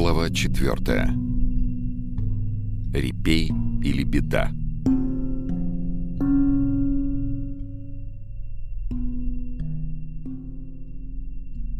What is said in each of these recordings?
Глава 4. Репей или беда.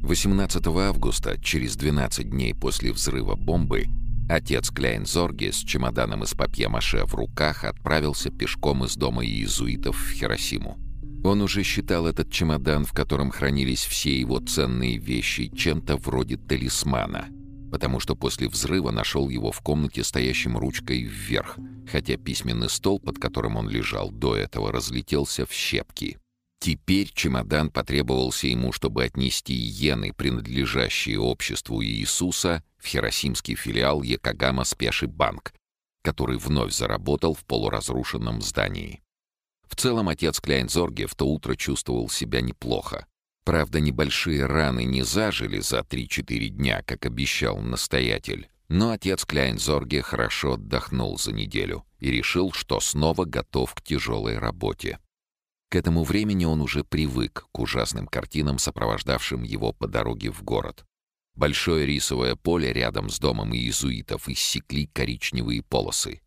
Восемнадцатого августа, через 12 дней после взрыва бомбы, отец Кляйнзорги с чемоданом из папье-маше в руках отправился пешком из дома иезуитов в Хиросиму. Он уже считал этот чемодан, в котором хранились все его ценные вещи, чем-то вроде талисмана — потому что после взрыва нашел его в комнате стоящим ручкой вверх, хотя письменный стол, под которым он лежал до этого, разлетелся в щепки. Теперь чемодан потребовался ему, чтобы отнести иены, принадлежащие обществу Иисуса, в хиросимский филиал Якогама Спеши Банк, который вновь заработал в полуразрушенном здании. В целом отец Кляйнзорге в то утро чувствовал себя неплохо. Правда, небольшие раны не зажили за 3-4 дня, как обещал настоятель. Но отец Кляйнзорге хорошо отдохнул за неделю и решил, что снова готов к тяжелой работе. К этому времени он уже привык к ужасным картинам, сопровождавшим его по дороге в город. Большое рисовое поле рядом с домом иезуитов иссекли коричневые полосы.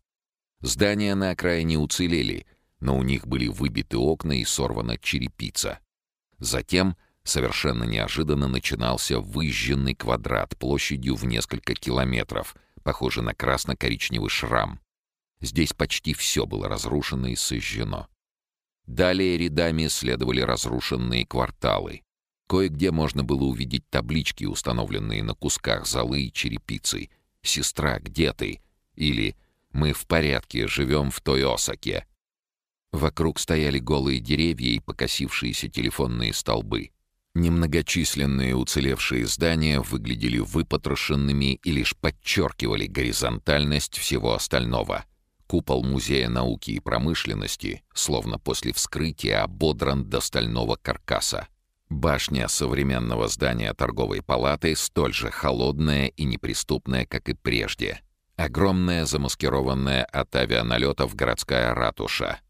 Здания на окраине уцелели, но у них были выбиты окна и сорвана черепица. Затем Совершенно неожиданно начинался выжженный квадрат площадью в несколько километров, похожий на красно-коричневый шрам. Здесь почти все было разрушено и сожжено. Далее рядами следовали разрушенные кварталы. Кое-где можно было увидеть таблички, установленные на кусках золы и черепицы. «Сестра, где ты?» или «Мы в порядке, живем в той Осаке». Вокруг стояли голые деревья и покосившиеся телефонные столбы. Немногочисленные уцелевшие здания выглядели выпотрошенными и лишь подчеркивали горизонтальность всего остального. Купол Музея науки и промышленности, словно после вскрытия, ободран до стального каркаса. Башня современного здания торговой палаты столь же холодная и неприступная, как и прежде. Огромная замаскированная от авианалетов городская ратуша —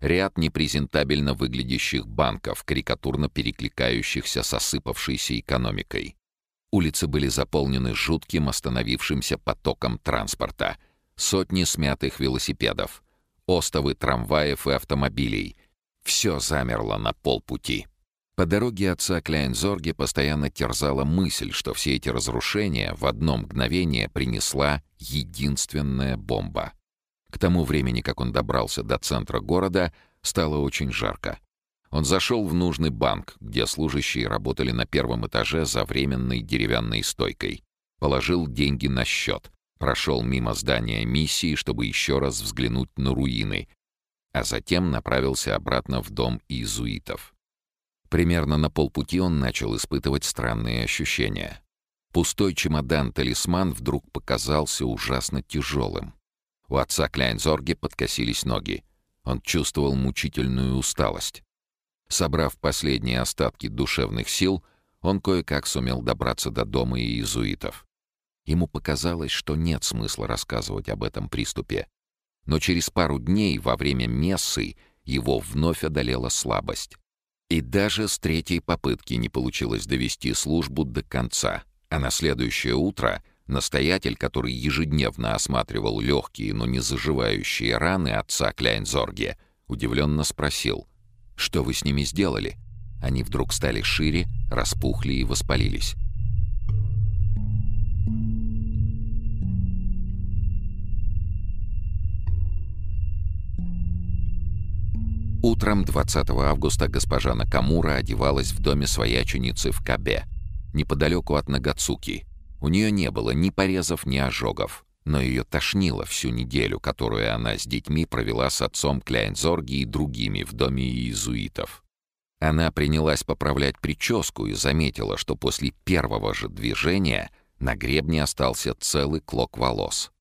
ряд непрезентабельно выглядящих банков, карикатурно перекликающихся с осыпавшейся экономикой. Улицы были заполнены жутким остановившимся потоком транспорта. Сотни смятых велосипедов, остовы трамваев и автомобилей. Все замерло на полпути. По дороге отца Кляйнзорге постоянно терзала мысль, что все эти разрушения в одно мгновение принесла единственная бомба. К тому времени, как он добрался до центра города, стало очень жарко. Он зашел в нужный банк, где служащие работали на первом этаже за временной деревянной стойкой. Положил деньги на счет, прошел мимо здания миссии, чтобы еще раз взглянуть на руины, а затем направился обратно в дом иезуитов. Примерно на полпути он начал испытывать странные ощущения. Пустой чемодан-талисман вдруг показался ужасно тяжелым. У отца Кляйнзорги подкосились ноги. Он чувствовал мучительную усталость. Собрав последние остатки душевных сил, он кое-как сумел добраться до дома иезуитов. Ему показалось, что нет смысла рассказывать об этом приступе. Но через пару дней, во время мессы, его вновь одолела слабость. И даже с третьей попытки не получилось довести службу до конца, а на следующее утро — Настоятель, который ежедневно осматривал легкие, но не заживающие раны отца Кляйнзорге, удивленно спросил, «Что вы с ними сделали?» Они вдруг стали шире, распухли и воспалились. Утром 20 августа госпожа Накамура одевалась в доме свояченицы в Кабе, неподалеку от Нагацуки, у нее не было ни порезов, ни ожогов, но ее тошнило всю неделю, которую она с детьми провела с отцом Кляйнзорги и другими в доме иезуитов. Она принялась поправлять прическу и заметила, что после первого же движения на гребне остался целый клок волос.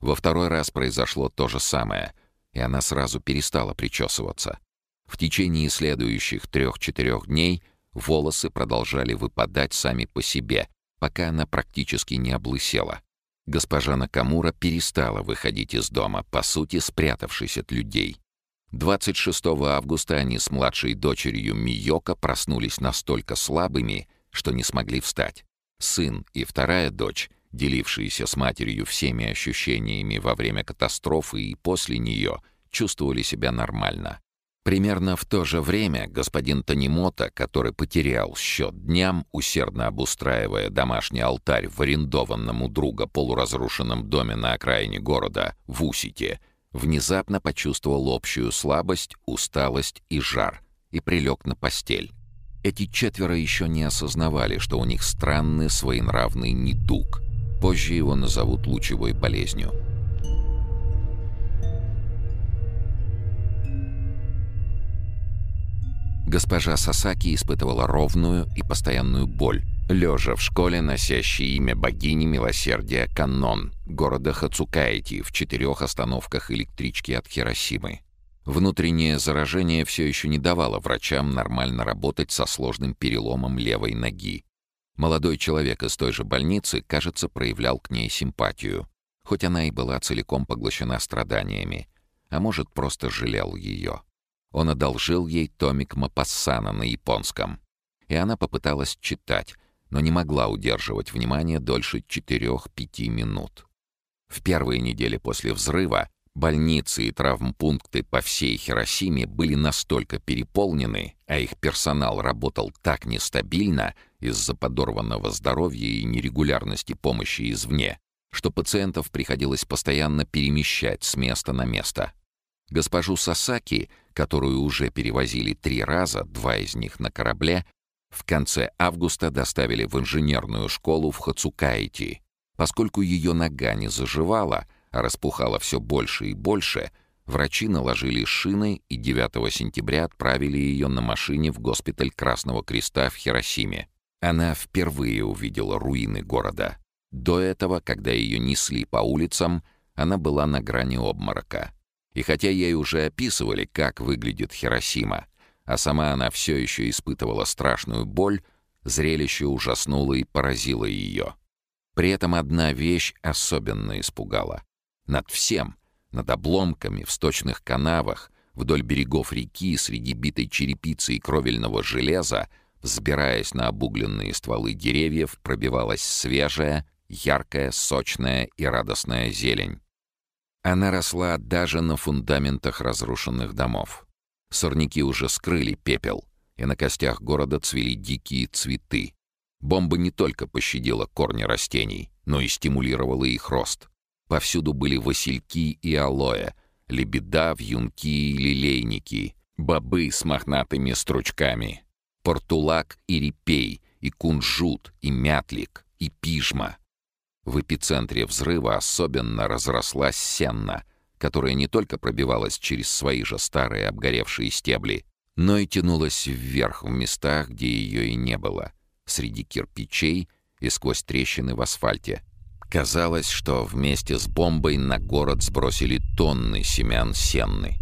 Во второй раз произошло то же самое, и она сразу перестала причесываться. В течение следующих трех-четырех дней волосы продолжали выпадать сами по себе, пока она практически не облысела. Госпожа Накамура перестала выходить из дома, по сути, спрятавшись от людей. 26 августа они с младшей дочерью Миёка проснулись настолько слабыми, что не смогли встать. Сын и вторая дочь делившиеся с матерью всеми ощущениями во время катастрофы и после нее, чувствовали себя нормально. Примерно в то же время господин Танимота, который потерял счет дням, усердно обустраивая домашний алтарь в арендованном у друга полуразрушенном доме на окраине города, в Усите, внезапно почувствовал общую слабость, усталость и жар и прилег на постель. Эти четверо еще не осознавали, что у них странный своенравный недуг. Позже его назовут лучевой болезнью. Госпожа Сасаки испытывала ровную и постоянную боль, лежа в школе, носящей имя богини милосердия Канон, города Хацукаити, в четырех остановках электрички от Хиросимы. Внутреннее заражение все еще не давало врачам нормально работать со сложным переломом левой ноги. Молодой человек из той же больницы, кажется, проявлял к ней симпатию, хоть она и была целиком поглощена страданиями, а может, просто жалел ее. Он одолжил ей томик Мапассана на японском. И она попыталась читать, но не могла удерживать внимание дольше 4-5 минут. В первые недели после взрыва больницы и травмпункты по всей Хиросиме были настолько переполнены, а их персонал работал так нестабильно из-за подорванного здоровья и нерегулярности помощи извне, что пациентов приходилось постоянно перемещать с места на место. Госпожу Сасаки, которую уже перевозили три раза, два из них на корабле, в конце августа доставили в инженерную школу в Хацукаити. Поскольку ее нога не заживала, а распухала все больше и больше, врачи наложили шины и 9 сентября отправили ее на машине в госпиталь Красного Креста в Хиросиме. Она впервые увидела руины города. До этого, когда ее несли по улицам, она была на грани обморока. И хотя ей уже описывали, как выглядит Хиросима, а сама она все еще испытывала страшную боль, зрелище ужаснуло и поразило ее. При этом одна вещь особенно испугала. Над всем, над обломками в сточных канавах, вдоль берегов реки, среди битой черепицы и кровельного железа, взбираясь на обугленные стволы деревьев, пробивалась свежая, яркая, сочная и радостная зелень. Она росла даже на фундаментах разрушенных домов. Сорняки уже скрыли пепел, и на костях города цвели дикие цветы. Бомба не только пощадила корни растений, но и стимулировала их рост. Повсюду были васильки и алоэ, лебеда, вьюнки и лилейники, бобы с мохнатыми стручками, портулак и репей, и кунжут, и мятлик, и пижма. В эпицентре взрыва особенно разрослась сенна, которая не только пробивалась через свои же старые обгоревшие стебли, но и тянулась вверх в местах, где ее и не было, среди кирпичей и сквозь трещины в асфальте. Казалось, что вместе с бомбой на город сбросили тонны семян сенны.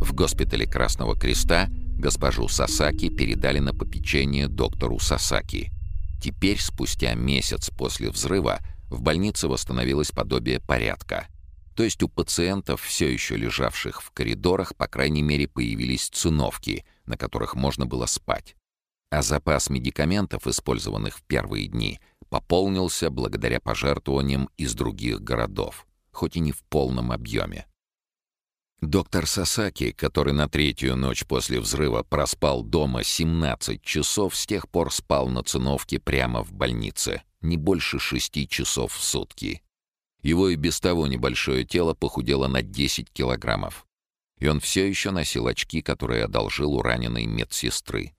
В госпитале Красного Креста Госпожу Сасаки передали на попечение доктору Сасаки. Теперь, спустя месяц после взрыва, в больнице восстановилось подобие порядка. То есть у пациентов, все еще лежавших в коридорах, по крайней мере, появились циновки, на которых можно было спать. А запас медикаментов, использованных в первые дни, пополнился благодаря пожертвованиям из других городов, хоть и не в полном объеме. Доктор Сасаки, который на третью ночь после взрыва проспал дома 17 часов, с тех пор спал на циновке прямо в больнице, не больше шести часов в сутки. Его и без того небольшое тело похудело на 10 килограммов. И он все еще носил очки, которые одолжил у раненой медсестры.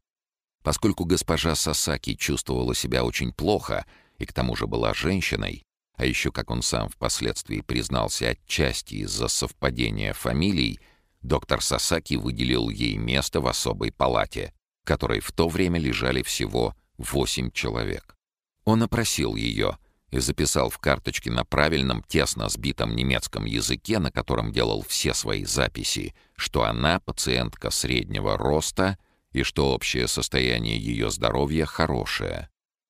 Поскольку госпожа Сасаки чувствовала себя очень плохо и к тому же была женщиной, а еще, как он сам впоследствии признался отчасти из-за совпадения фамилий, доктор Сасаки выделил ей место в особой палате, в которой в то время лежали всего восемь человек. Он опросил ее и записал в карточке на правильном, тесно сбитом немецком языке, на котором делал все свои записи, что она пациентка среднего роста и что общее состояние ее здоровья хорошее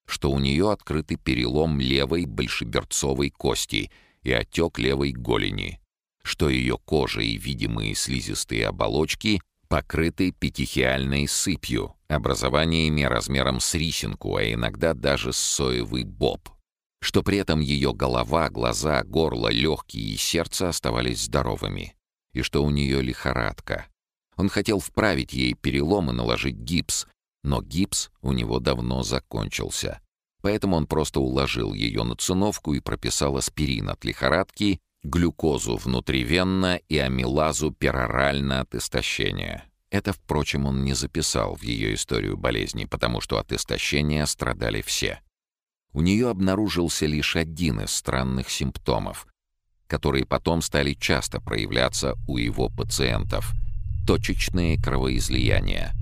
что у нее открытый перелом левой большеберцовой кости и отек левой голени, что ее кожа и видимые слизистые оболочки покрыты петихиальной сыпью, образованиями размером с рисинку, а иногда даже с соевый боб, что при этом ее голова, глаза, горло, легкие и сердце оставались здоровыми, и что у нее лихорадка. Он хотел вправить ей перелом и наложить гипс, но гипс у него давно закончился. Поэтому он просто уложил ее на циновку и прописал аспирин от лихорадки, глюкозу внутривенно и амилазу перорально от истощения. Это, впрочем, он не записал в ее историю болезни, потому что от истощения страдали все. У нее обнаружился лишь один из странных симптомов, которые потом стали часто проявляться у его пациентов — точечные кровоизлияния.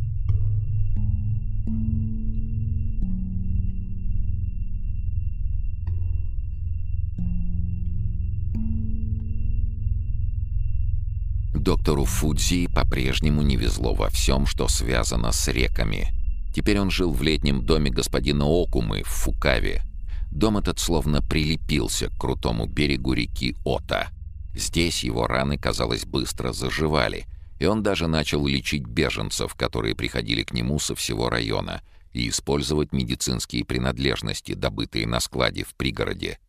Доктору Фудзи по-прежнему не везло во всем, что связано с реками. Теперь он жил в летнем доме господина Окумы в Фукаве. Дом этот словно прилепился к крутому берегу реки Ота. Здесь его раны, казалось, быстро заживали, и он даже начал лечить беженцев, которые приходили к нему со всего района, и использовать медицинские принадлежности, добытые на складе в пригороде.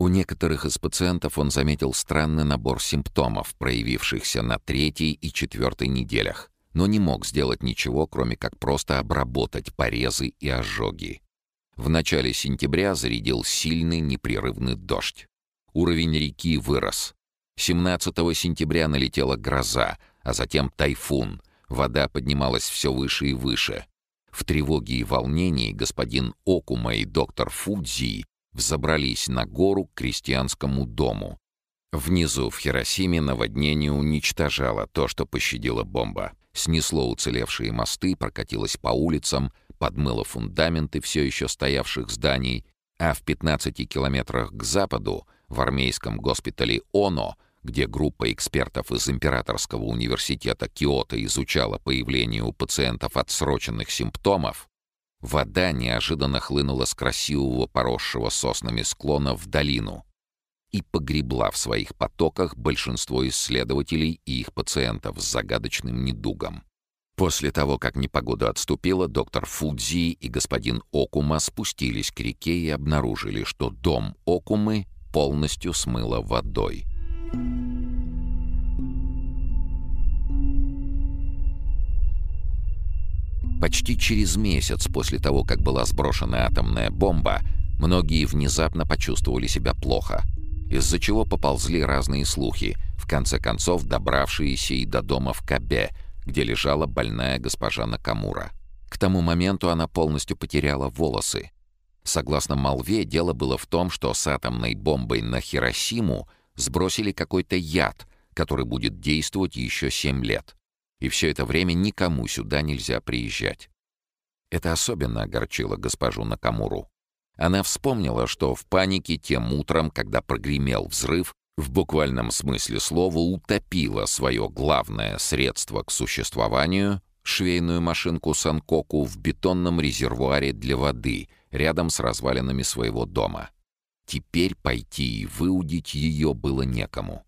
У некоторых из пациентов он заметил странный набор симптомов, проявившихся на третьей и четвертой неделях, но не мог сделать ничего, кроме как просто обработать порезы и ожоги. В начале сентября зарядил сильный непрерывный дождь. Уровень реки вырос. 17 сентября налетела гроза, а затем тайфун. Вода поднималась все выше и выше. В тревоге и волнении господин Окума и доктор Фудзи взобрались на гору к крестьянскому дому. Внизу, в Хиросиме, наводнение уничтожало то, что пощадила бомба. Снесло уцелевшие мосты, прокатилось по улицам, подмыло фундаменты все еще стоявших зданий, а в 15 километрах к западу, в армейском госпитале ОНО, где группа экспертов из Императорского университета Киото изучала появление у пациентов отсроченных симптомов, Вода неожиданно хлынула с красивого поросшего соснами склона в долину и погребла в своих потоках большинство исследователей и их пациентов с загадочным недугом. После того, как непогода отступила, доктор Фудзи и господин Окума спустились к реке и обнаружили, что дом Окумы полностью смыло водой. Почти через месяц после того, как была сброшена атомная бомба, многие внезапно почувствовали себя плохо, из-за чего поползли разные слухи, в конце концов добравшиеся и до дома в Кабе, где лежала больная госпожа Накамура. К тому моменту она полностью потеряла волосы. Согласно молве, дело было в том, что с атомной бомбой на Хиросиму сбросили какой-то яд, который будет действовать еще 7 лет и все это время никому сюда нельзя приезжать. Это особенно огорчило госпожу Накамуру. Она вспомнила, что в панике тем утром, когда прогремел взрыв, в буквальном смысле слова утопила свое главное средство к существованию — швейную машинку Санкоку в бетонном резервуаре для воды рядом с развалинами своего дома. Теперь пойти и выудить ее было некому.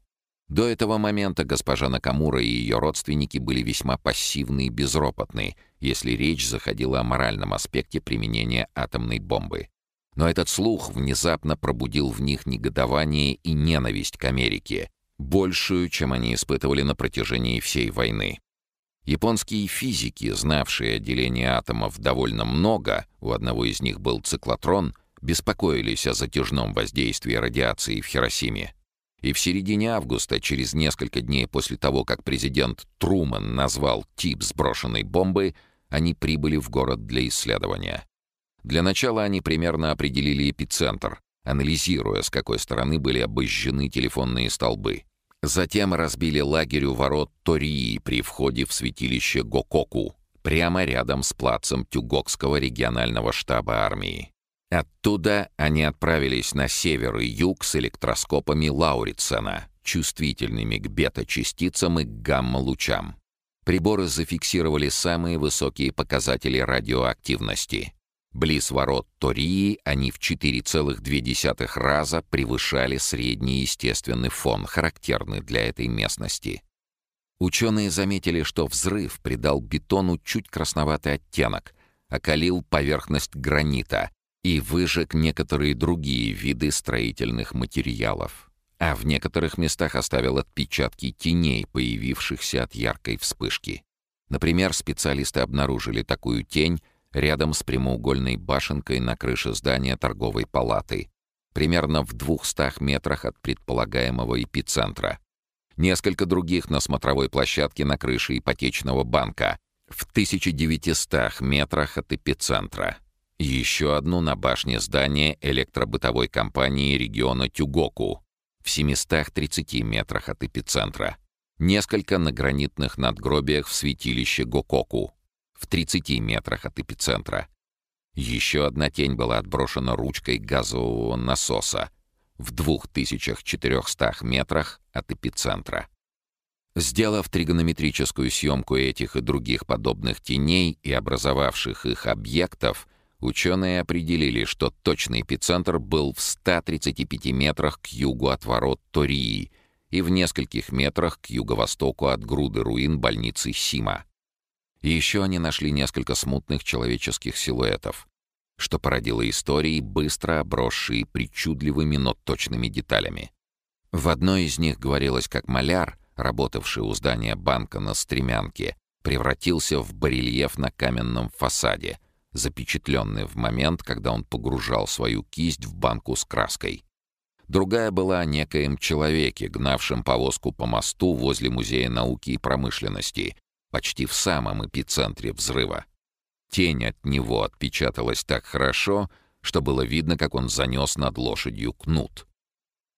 До этого момента госпожа Накамура и ее родственники были весьма пассивны и безропотны, если речь заходила о моральном аспекте применения атомной бомбы. Но этот слух внезапно пробудил в них негодование и ненависть к Америке, большую, чем они испытывали на протяжении всей войны. Японские физики, знавшие отделение атомов довольно много, у одного из них был циклотрон, беспокоились о затяжном воздействии радиации в Хиросиме. И в середине августа, через несколько дней после того, как президент Труман назвал тип сброшенной бомбы, они прибыли в город для исследования. Для начала они примерно определили эпицентр, анализируя, с какой стороны были обожжены телефонные столбы. Затем разбили лагерь у ворот Тории при входе в святилище Гококу, прямо рядом с плацем Тюгокского регионального штаба армии. Оттуда они отправились на север и юг с электроскопами Лауритсена, чувствительными к бета-частицам и к гамма-лучам. Приборы зафиксировали самые высокие показатели радиоактивности. Близ ворот Тории они в 4,2 раза превышали средний естественный фон, характерный для этой местности. Ученые заметили, что взрыв придал бетону чуть красноватый оттенок, окалил поверхность гранита и выжег некоторые другие виды строительных материалов. А в некоторых местах оставил отпечатки теней, появившихся от яркой вспышки. Например, специалисты обнаружили такую тень рядом с прямоугольной башенкой на крыше здания торговой палаты, примерно в 200 метрах от предполагаемого эпицентра. Несколько других на смотровой площадке на крыше ипотечного банка, в 1900 метрах от эпицентра. Еще одну на башне здания электробытовой компании региона Тюгоку, в 730 метрах от эпицентра. Несколько на гранитных надгробиях в святилище Гококу, в 30 метрах от эпицентра. Еще одна тень была отброшена ручкой газового насоса в 2400 метрах от эпицентра. Сделав тригонометрическую съемку этих и других подобных теней и образовавших их объектов, ученые определили, что точный эпицентр был в 135 метрах к югу от ворот Тории и в нескольких метрах к юго-востоку от груды руин больницы Сима. Еще они нашли несколько смутных человеческих силуэтов, что породило истории, быстро обросшие причудливыми, но точными деталями. В одной из них говорилось, как маляр, работавший у здания банка на стремянке, превратился в барельеф на каменном фасаде, запечатленный в момент, когда он погружал свою кисть в банку с краской. Другая была о некоем человеке, гнавшем повозку по мосту возле Музея науки и промышленности, почти в самом эпицентре взрыва. Тень от него отпечаталась так хорошо, что было видно, как он занес над лошадью кнут.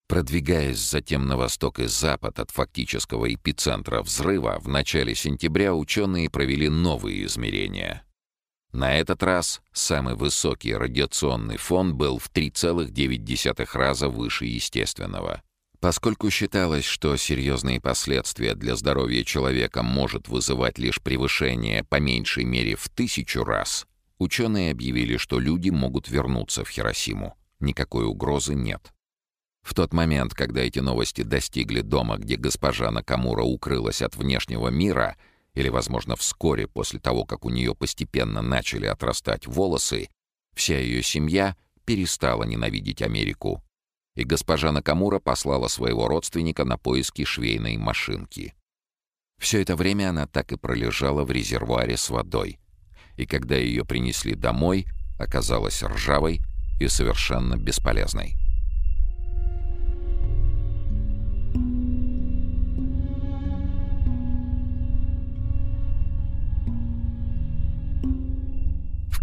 Продвигаясь затем на восток и запад от фактического эпицентра взрыва, в начале сентября ученые провели новые измерения. На этот раз самый высокий радиационный фон был в 3,9 раза выше естественного. Поскольку считалось, что серьезные последствия для здоровья человека может вызывать лишь превышение по меньшей мере в тысячу раз, ученые объявили, что люди могут вернуться в Хиросиму. Никакой угрозы нет. В тот момент, когда эти новости достигли дома, где госпожа Накамура укрылась от внешнего мира — или, возможно, вскоре после того, как у нее постепенно начали отрастать волосы, вся ее семья перестала ненавидеть Америку. И госпожа Накамура послала своего родственника на поиски швейной машинки. Все это время она так и пролежала в резервуаре с водой. И когда ее принесли домой, оказалась ржавой и совершенно бесполезной.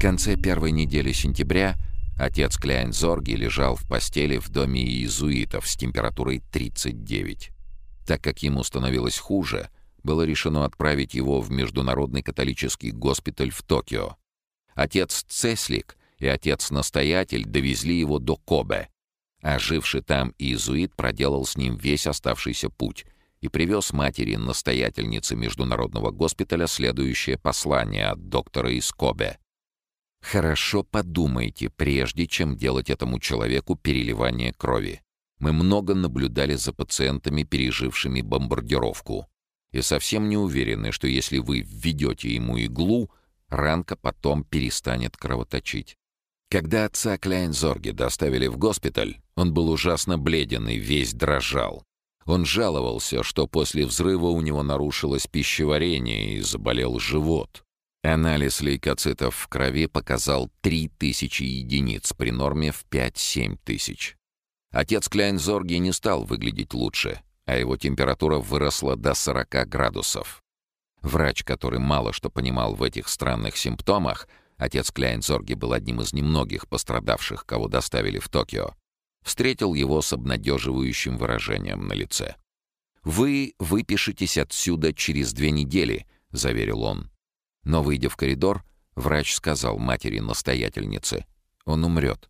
Конце первой недели сентября отец Кляйн Зорги лежал в постели в доме иезуитов с температурой 39. Так как ему становилось хуже, было решено отправить его в Международный католический госпиталь в Токио. Отец Цеслик и отец-настоятель довезли его до Кобе, а живший там иезуит проделал с ним весь оставшийся путь и привез матери-настоятельнице Международного госпиталя следующее послание от доктора из Кобе. Хорошо подумайте, прежде чем делать этому человеку переливание крови. Мы много наблюдали за пациентами, пережившими бомбардировку. И совсем не уверены, что если вы введете ему иглу, ранка потом перестанет кровоточить. Когда отца Кляйнзорги доставили в госпиталь, он был ужасно бледен и весь дрожал. Он жаловался, что после взрыва у него нарушилось пищеварение и заболел живот. Анализ лейкоцитов в крови показал 3000 единиц при норме в 5-7 тысяч. Отец Кляйнзорги не стал выглядеть лучше, а его температура выросла до 40 градусов. Врач, который мало что понимал в этих странных симптомах, отец Кляйнзорги был одним из немногих пострадавших, кого доставили в Токио, встретил его с обнадеживающим выражением на лице. «Вы выпишетесь отсюда через две недели», — заверил он. Но, выйдя в коридор, врач сказал матери-настоятельнице, «Он умрет.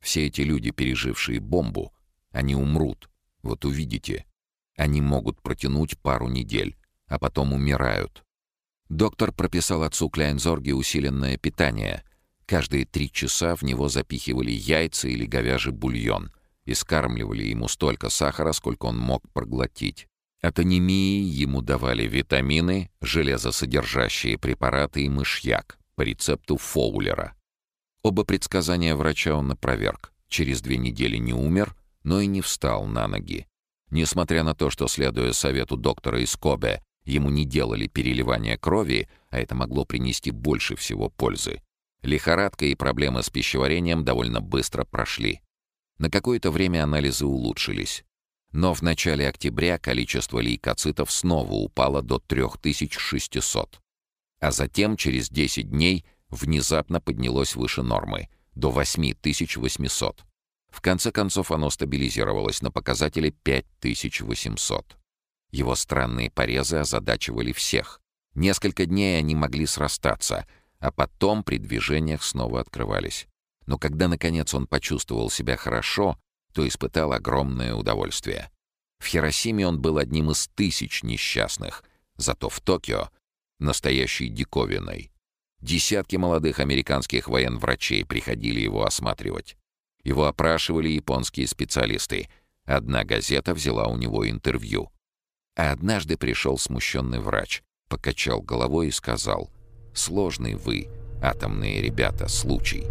Все эти люди, пережившие бомбу, они умрут. Вот увидите. Они могут протянуть пару недель, а потом умирают». Доктор прописал отцу Кляйнзорге усиленное питание. Каждые три часа в него запихивали яйца или говяжий бульон и скармливали ему столько сахара, сколько он мог проглотить. От анемии ему давали витамины, железосодержащие препараты и мышьяк по рецепту Фоулера. Оба предсказания врача он опроверг. Через две недели не умер, но и не встал на ноги. Несмотря на то, что, следуя совету доктора из Кобе, ему не делали переливания крови, а это могло принести больше всего пользы, лихорадка и проблемы с пищеварением довольно быстро прошли. На какое-то время анализы улучшились. Но в начале октября количество лейкоцитов снова упало до 3600. А затем, через 10 дней, внезапно поднялось выше нормы, до 8800. В конце концов оно стабилизировалось на показателе 5800. Его странные порезы озадачивали всех. Несколько дней они могли срастаться, а потом при движениях снова открывались. Но когда, наконец, он почувствовал себя хорошо, то испытал огромное удовольствие. В Хиросиме он был одним из тысяч несчастных, зато в Токио — настоящей диковиной. Десятки молодых американских военврачей приходили его осматривать. Его опрашивали японские специалисты. Одна газета взяла у него интервью. А однажды пришел смущенный врач, покачал головой и сказал, «Сложный вы, атомные ребята, случай».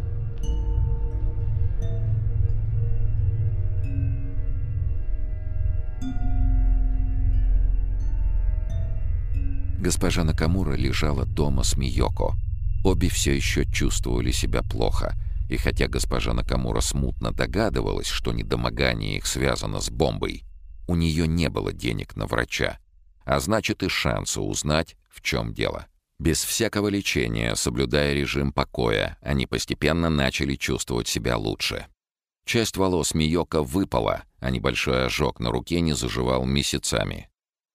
Госпожа Накамура лежала дома с Миёко. Обе все еще чувствовали себя плохо, и хотя госпожа Накамура смутно догадывалась, что недомогание их связано с бомбой, у нее не было денег на врача, а значит и шанса узнать, в чем дело. Без всякого лечения, соблюдая режим покоя, они постепенно начали чувствовать себя лучше. Часть волос Миёка выпала, а небольшой ожог на руке не заживал месяцами.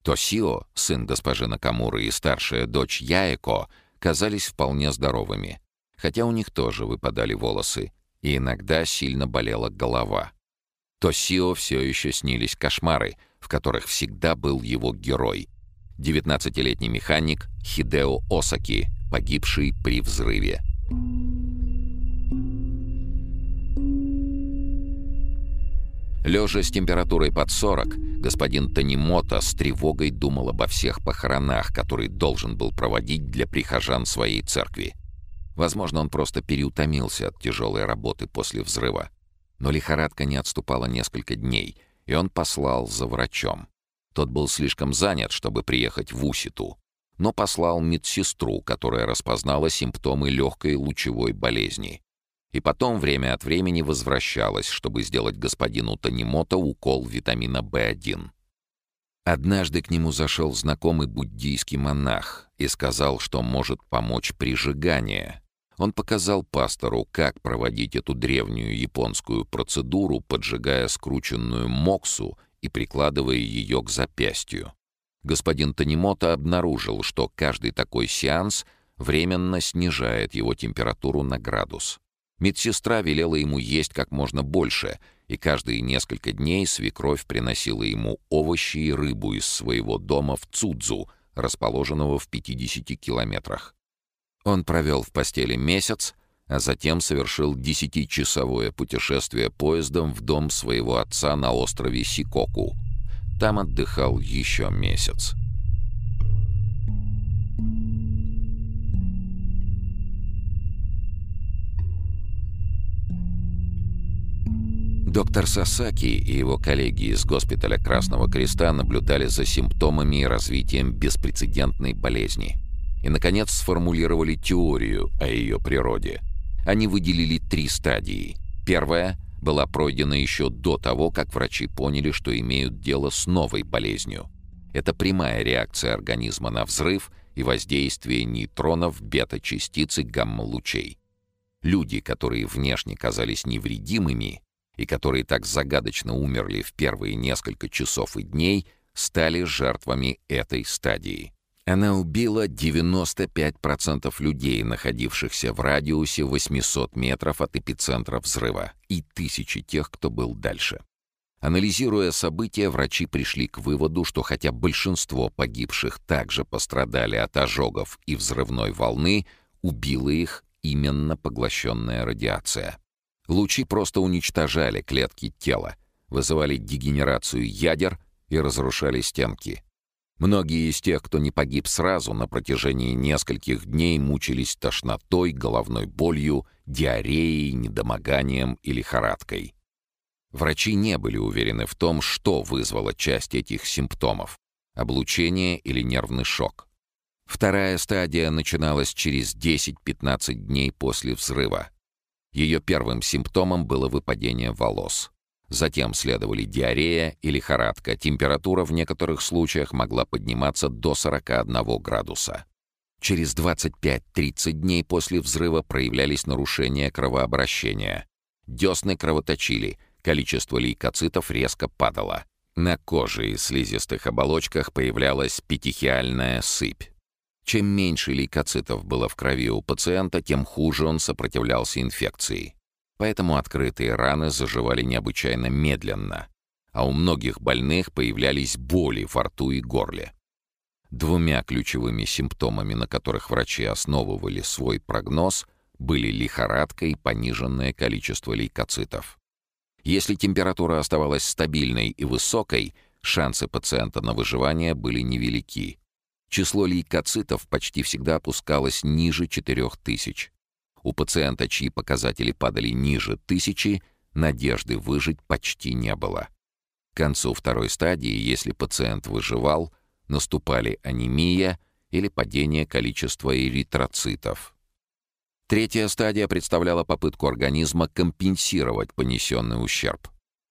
Тосио, сын госпожи Накамуры и старшая дочь Яэко, казались вполне здоровыми, хотя у них тоже выпадали волосы, и иногда сильно болела голова. Тосио все еще снились кошмары, в которых всегда был его герой — 19-летний механик Хидео Осаки, погибший при взрыве. Лежа с температурой под 40, господин Танимото с тревогой думал обо всех похоронах, которые должен был проводить для прихожан своей церкви. Возможно, он просто переутомился от тяжелой работы после взрыва. Но лихорадка не отступала несколько дней, и он послал за врачом. Тот был слишком занят, чтобы приехать в Уситу, но послал медсестру, которая распознала симптомы легкой лучевой болезни и потом время от времени возвращалась, чтобы сделать господину Танимото укол витамина В1. Однажды к нему зашел знакомый буддийский монах и сказал, что может помочь при сжигании. Он показал пастору, как проводить эту древнюю японскую процедуру, поджигая скрученную моксу и прикладывая ее к запястью. Господин Танимото обнаружил, что каждый такой сеанс временно снижает его температуру на градус. Медсестра велела ему есть как можно больше, и каждые несколько дней свекровь приносила ему овощи и рыбу из своего дома в Цудзу, расположенного в 50 километрах. Он провел в постели месяц, а затем совершил десятичасовое путешествие поездом в дом своего отца на острове Сикоку. Там отдыхал еще месяц. Доктор Сасаки и его коллеги из госпиталя Красного Креста наблюдали за симптомами и развитием беспрецедентной болезни. И, наконец, сформулировали теорию о ее природе. Они выделили три стадии. Первая была пройдена еще до того, как врачи поняли, что имеют дело с новой болезнью. Это прямая реакция организма на взрыв и воздействие нейтронов, бета-частиц и гамма-лучей. Люди, которые внешне казались невредимыми, и которые так загадочно умерли в первые несколько часов и дней, стали жертвами этой стадии. Она убила 95% людей, находившихся в радиусе 800 метров от эпицентра взрыва, и тысячи тех, кто был дальше. Анализируя события, врачи пришли к выводу, что хотя большинство погибших также пострадали от ожогов и взрывной волны, убила их именно поглощенная радиация. Лучи просто уничтожали клетки тела, вызывали дегенерацию ядер и разрушали стенки. Многие из тех, кто не погиб сразу, на протяжении нескольких дней мучились тошнотой, головной болью, диареей, недомоганием и лихорадкой. Врачи не были уверены в том, что вызвало часть этих симптомов — облучение или нервный шок. Вторая стадия начиналась через 10-15 дней после взрыва. Ее первым симптомом было выпадение волос. Затем следовали диарея и лихорадка. Температура в некоторых случаях могла подниматься до 41 градуса. Через 25-30 дней после взрыва проявлялись нарушения кровообращения. Десны кровоточили, количество лейкоцитов резко падало. На коже и слизистых оболочках появлялась петехиальная сыпь. Чем меньше лейкоцитов было в крови у пациента, тем хуже он сопротивлялся инфекции. Поэтому открытые раны заживали необычайно медленно, а у многих больных появлялись боли во рту и горле. Двумя ключевыми симптомами, на которых врачи основывали свой прогноз, были лихорадка и пониженное количество лейкоцитов. Если температура оставалась стабильной и высокой, шансы пациента на выживание были невелики. Число лейкоцитов почти всегда опускалось ниже 4000. У пациента, чьи показатели падали ниже тысячи, надежды выжить почти не было. К концу второй стадии, если пациент выживал, наступали анемия или падение количества эритроцитов. Третья стадия представляла попытку организма компенсировать понесенный ущерб.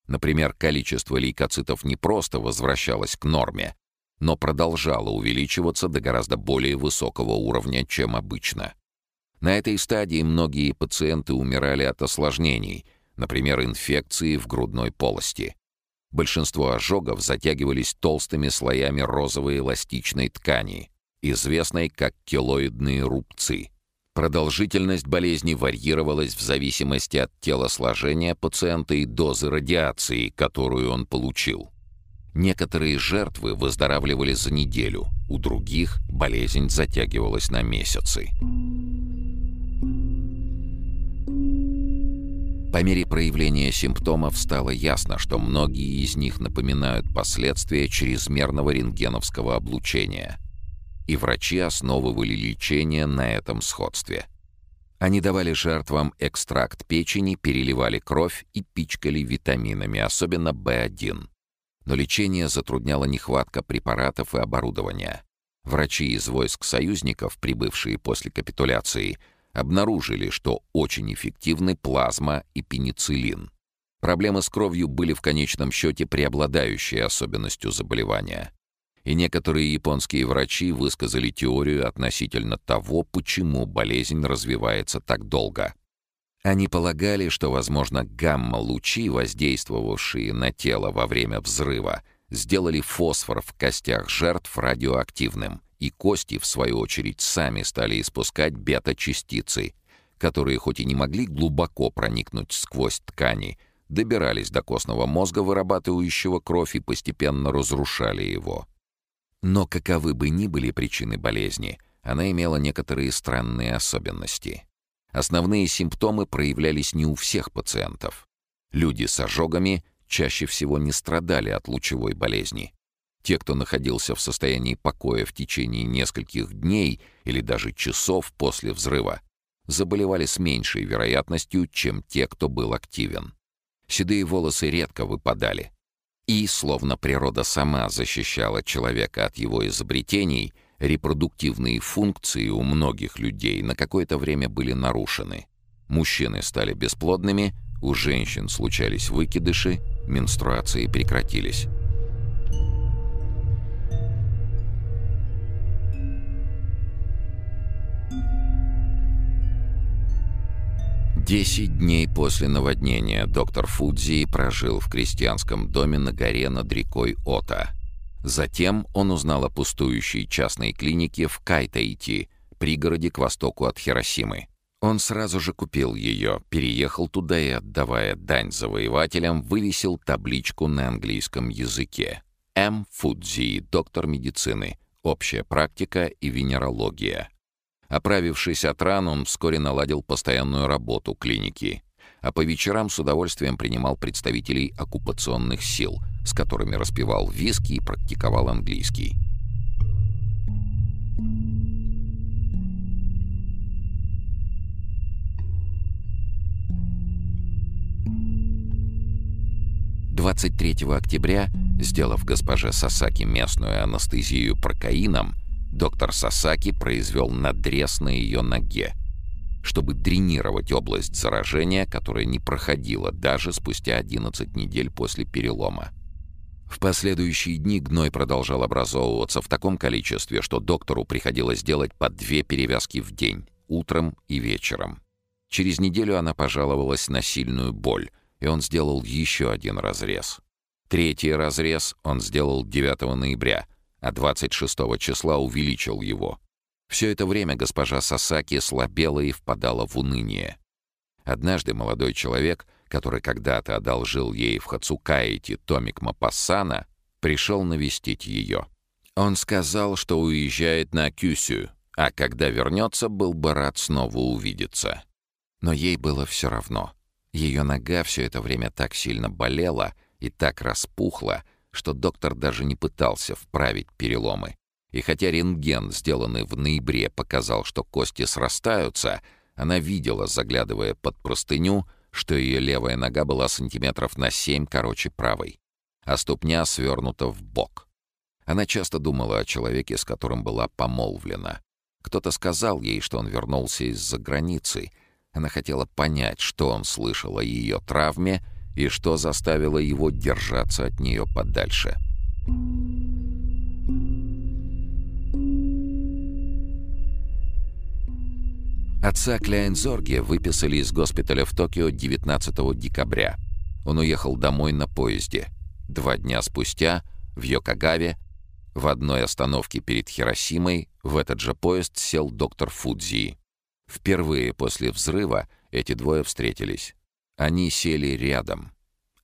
Например, количество лейкоцитов не просто возвращалось к норме, но продолжало увеличиваться до гораздо более высокого уровня, чем обычно. На этой стадии многие пациенты умирали от осложнений, например, инфекции в грудной полости. Большинство ожогов затягивались толстыми слоями розовой эластичной ткани, известной как келоидные рубцы. Продолжительность болезни варьировалась в зависимости от телосложения пациента и дозы радиации, которую он получил. Некоторые жертвы выздоравливали за неделю, у других болезнь затягивалась на месяцы. По мере проявления симптомов стало ясно, что многие из них напоминают последствия чрезмерного рентгеновского облучения. И врачи основывали лечение на этом сходстве. Они давали жертвам экстракт печени, переливали кровь и пичкали витаминами, особенно В1. Но лечение затрудняло нехватка препаратов и оборудования. Врачи из войск союзников, прибывшие после капитуляции, обнаружили, что очень эффективны плазма и пенициллин. Проблемы с кровью были в конечном счете преобладающей особенностью заболевания. И некоторые японские врачи высказали теорию относительно того, почему болезнь развивается так долго. Они полагали, что, возможно, гамма-лучи, воздействовавшие на тело во время взрыва, сделали фосфор в костях жертв радиоактивным, и кости, в свою очередь, сами стали испускать бета-частицы, которые хоть и не могли глубоко проникнуть сквозь ткани, добирались до костного мозга, вырабатывающего кровь, и постепенно разрушали его. Но каковы бы ни были причины болезни, она имела некоторые странные особенности. Основные симптомы проявлялись не у всех пациентов. Люди с ожогами чаще всего не страдали от лучевой болезни. Те, кто находился в состоянии покоя в течение нескольких дней или даже часов после взрыва, заболевали с меньшей вероятностью, чем те, кто был активен. Седые волосы редко выпадали. И, словно природа сама защищала человека от его изобретений, репродуктивные функции у многих людей на какое-то время были нарушены. Мужчины стали бесплодными, у женщин случались выкидыши, менструации прекратились. Десять дней после наводнения доктор Фудзи прожил в крестьянском доме на горе над рекой Ота. Затем он узнал о пустующей частной клинике в Кайтаити, пригороде к востоку от Хиросимы. Он сразу же купил ее, переехал туда и, отдавая дань завоевателям, вывесил табличку на английском языке. М. Фудзи, доктор медицины, общая практика и венерология. Оправившись от ран, он вскоре наладил постоянную работу клиники, а по вечерам с удовольствием принимал представителей оккупационных сил, с которыми распивал виски и практиковал английский. Двадцать третьего октября, сделав госпоже Сасаки местную анестезию прокаином, доктор Сасаки произвел надрез на ее ноге, чтобы дренировать область заражения, которая не проходила даже спустя 11 недель после перелома. В последующие дни гной продолжал образовываться в таком количестве, что доктору приходилось делать по две перевязки в день, утром и вечером. Через неделю она пожаловалась на сильную боль, и он сделал еще один разрез. Третий разрез он сделал 9 ноября, а 26 числа увеличил его. Все это время госпожа Сасаки слабела и впадала в уныние. Однажды молодой человек, который когда-то одолжил ей в Хацукаите томик Мапассана, пришел навестить ее. Он сказал, что уезжает на Кюсю, а когда вернется, был бы рад снова увидеться. Но ей было все равно. Ее нога все это время так сильно болела и так распухла, что доктор даже не пытался вправить переломы. И хотя рентген, сделанный в ноябре, показал, что кости срастаются, она видела, заглядывая под простыню, что ее левая нога была сантиметров на семь короче правой, а ступня свернута в бок. Она часто думала о человеке, с которым была помолвлена. Кто-то сказал ей, что он вернулся из-за границы. Она хотела понять, что он слышал о ее травме и что заставило его держаться от нее подальше. Отца Кляйнзорге выписали из госпиталя в Токио 19 декабря. Он уехал домой на поезде. Два дня спустя в Йокогаве в одной остановке перед Хиросимой в этот же поезд сел доктор Фудзи. Впервые после взрыва эти двое встретились. Они сели рядом.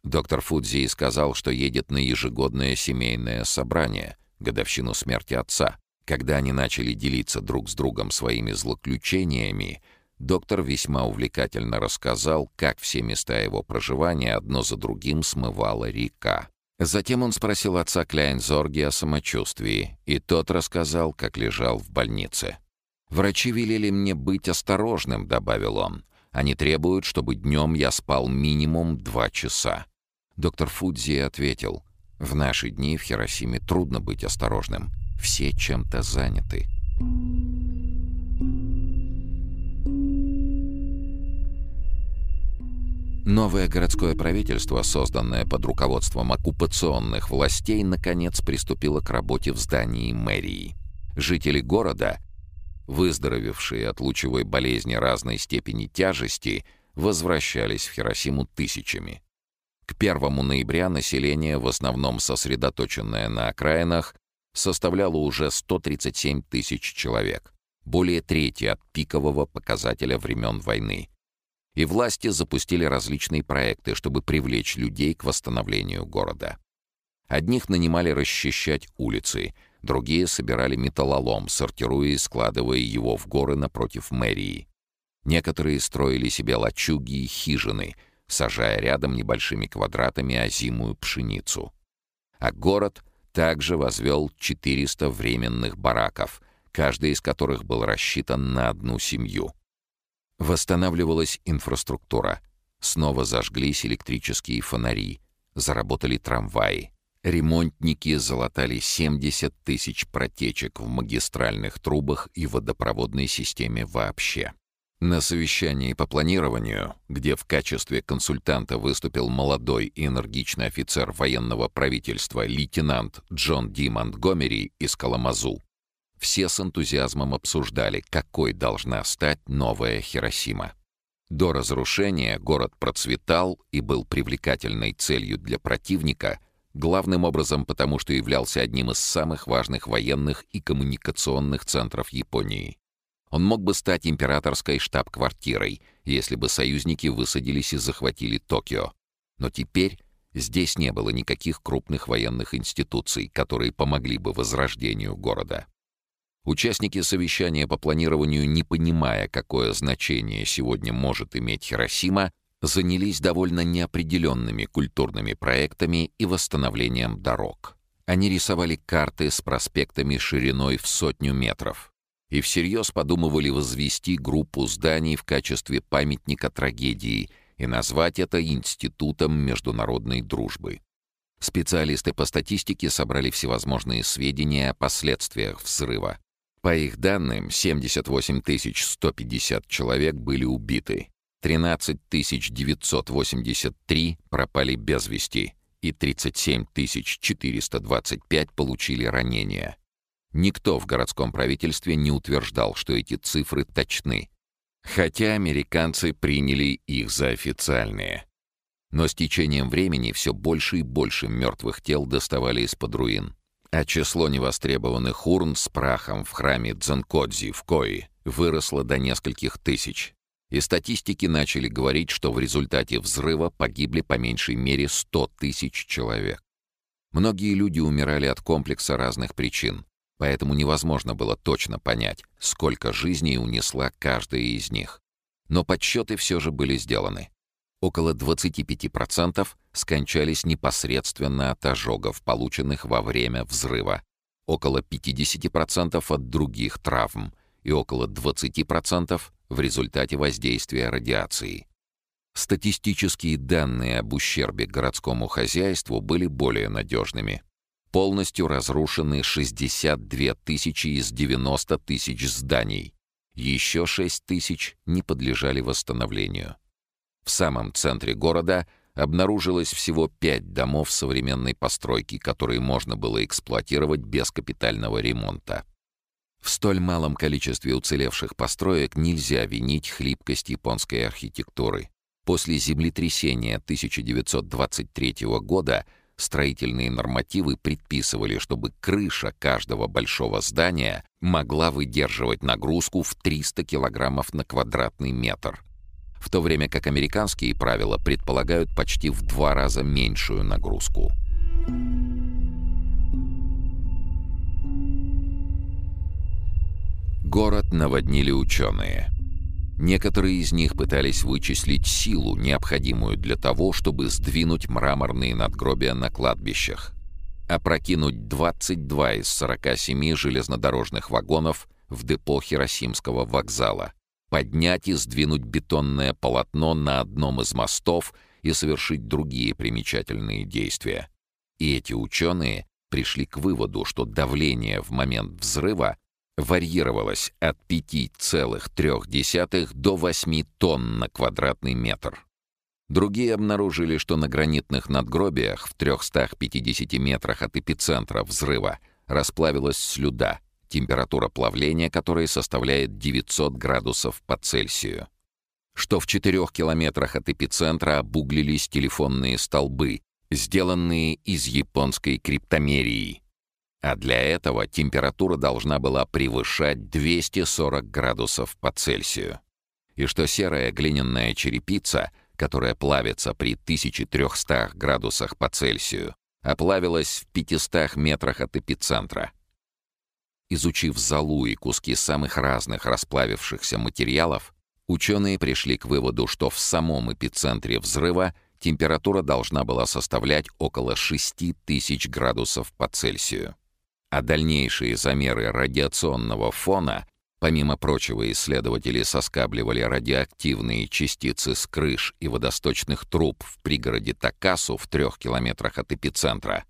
Доктор Фудзи сказал, что едет на ежегодное семейное собрание, годовщину смерти отца. Когда они начали делиться друг с другом своими злоключениями, доктор весьма увлекательно рассказал, как все места его проживания одно за другим смывала река. Затем он спросил отца Кляйнзорги о самочувствии, и тот рассказал, как лежал в больнице. «Врачи велели мне быть осторожным», — добавил он. «Они требуют, чтобы днем я спал минимум два часа». Доктор Фудзи ответил, «В наши дни в Хиросиме трудно быть осторожным все чем-то заняты. Новое городское правительство, созданное под руководством оккупационных властей, наконец приступило к работе в здании мэрии. Жители города, выздоровевшие от лучевой болезни разной степени тяжести, возвращались в Хиросиму тысячами. К 1 ноября население, в основном сосредоточенное на окраинах, составляло уже 137 тысяч человек, более трети от пикового показателя времен войны. И власти запустили различные проекты, чтобы привлечь людей к восстановлению города. Одних нанимали расчищать улицы, другие собирали металлолом, сортируя и складывая его в горы напротив мэрии. Некоторые строили себе лачуги и хижины, сажая рядом небольшими квадратами озимую пшеницу. А город — также возвел 400 временных бараков, каждый из которых был рассчитан на одну семью. Восстанавливалась инфраструктура. Снова зажглись электрические фонари, заработали трамваи. Ремонтники залатали 70 тысяч протечек в магистральных трубах и водопроводной системе вообще. На совещании по планированию, где в качестве консультанта выступил молодой и энергичный офицер военного правительства лейтенант Джон Ди Монтгомери из Каламазу, все с энтузиазмом обсуждали, какой должна стать новая Хиросима. До разрушения город процветал и был привлекательной целью для противника, главным образом потому, что являлся одним из самых важных военных и коммуникационных центров Японии. Он мог бы стать императорской штаб-квартирой, если бы союзники высадились и захватили Токио. Но теперь здесь не было никаких крупных военных институций, которые помогли бы возрождению города. Участники совещания по планированию, не понимая, какое значение сегодня может иметь Хиросима, занялись довольно неопределенными культурными проектами и восстановлением дорог. Они рисовали карты с проспектами шириной в сотню метров, и всерьез подумывали возвести группу зданий в качестве памятника трагедии и назвать это Институтом международной дружбы. Специалисты по статистике собрали всевозможные сведения о последствиях взрыва. По их данным, 78 150 человек были убиты, 13 983 пропали без вести и 37 425 получили ранения. Никто в городском правительстве не утверждал, что эти цифры точны, хотя американцы приняли их за официальные. Но с течением времени все больше и больше мертвых тел доставали из-под руин, а число невостребованных урн с прахом в храме Дзенкодзи в Кои выросло до нескольких тысяч. И статистики начали говорить, что в результате взрыва погибли по меньшей мере 100 тысяч человек. Многие люди умирали от комплекса разных причин, поэтому невозможно было точно понять, сколько жизней унесла каждая из них. Но подсчеты все же были сделаны. Около 25% скончались непосредственно от ожогов, полученных во время взрыва, около 50% от других травм и около 20% в результате воздействия радиации. Статистические данные об ущербе городскому хозяйству были более надежными. Полностью разрушены 62 тысячи из 90 тысяч зданий. Еще 6 тысяч не подлежали восстановлению. В самом центре города обнаружилось всего 5 домов современной постройки, которые можно было эксплуатировать без капитального ремонта. В столь малом количестве уцелевших построек нельзя винить хлипкость японской архитектуры. После землетрясения 1923 года строительные нормативы предписывали, чтобы крыша каждого большого здания могла выдерживать нагрузку в 300 килограммов на квадратный метр, в то время как американские правила предполагают почти в два раза меньшую нагрузку. Город наводнили ученые. Некоторые из них пытались вычислить силу, необходимую для того, чтобы сдвинуть мраморные надгробия на кладбищах, опрокинуть 22 из 47 железнодорожных вагонов в депо Хиросимского вокзала, поднять и сдвинуть бетонное полотно на одном из мостов и совершить другие примечательные действия. И эти ученые пришли к выводу, что давление в момент взрыва варьировалась от 5,3 до 8 тонн на квадратный метр. Другие обнаружили, что на гранитных надгробиях в 350 метрах от эпицентра взрыва расплавилась слюда, температура плавления которой составляет 900 градусов по Цельсию. Что в 4 километрах от эпицентра обуглились телефонные столбы, сделанные из японской криптомерии, а для этого температура должна была превышать 240 градусов по Цельсию. И что серая глиняная черепица, которая плавится при 1300 градусах по Цельсию, оплавилась в 500 метрах от эпицентра. Изучив золу и куски самых разных расплавившихся материалов, ученые пришли к выводу, что в самом эпицентре взрыва температура должна была составлять около 6000 градусов по Цельсию а дальнейшие замеры радиационного фона, помимо прочего исследователи соскабливали радиоактивные частицы с крыш и водосточных труб в пригороде Такасу в трех километрах от эпицентра,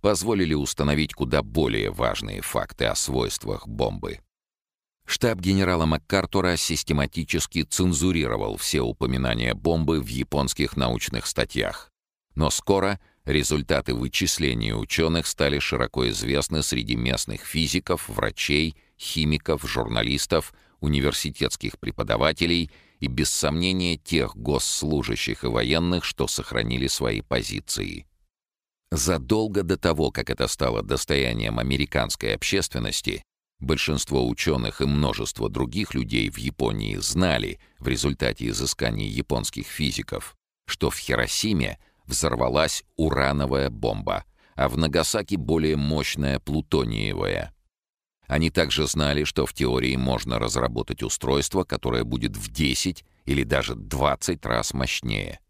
позволили установить куда более важные факты о свойствах бомбы. Штаб генерала МакКартура систематически цензурировал все упоминания бомбы в японских научных статьях. Но скоро — Результаты вычисления ученых стали широко известны среди местных физиков, врачей, химиков, журналистов, университетских преподавателей и, без сомнения, тех госслужащих и военных, что сохранили свои позиции. Задолго до того, как это стало достоянием американской общественности, большинство ученых и множество других людей в Японии знали, в результате изысканий японских физиков, что в Хиросиме – взорвалась урановая бомба, а в Нагасаки более мощная плутониевая. Они также знали, что в теории можно разработать устройство, которое будет в 10 или даже 20 раз мощнее.